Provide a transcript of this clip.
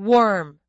worm.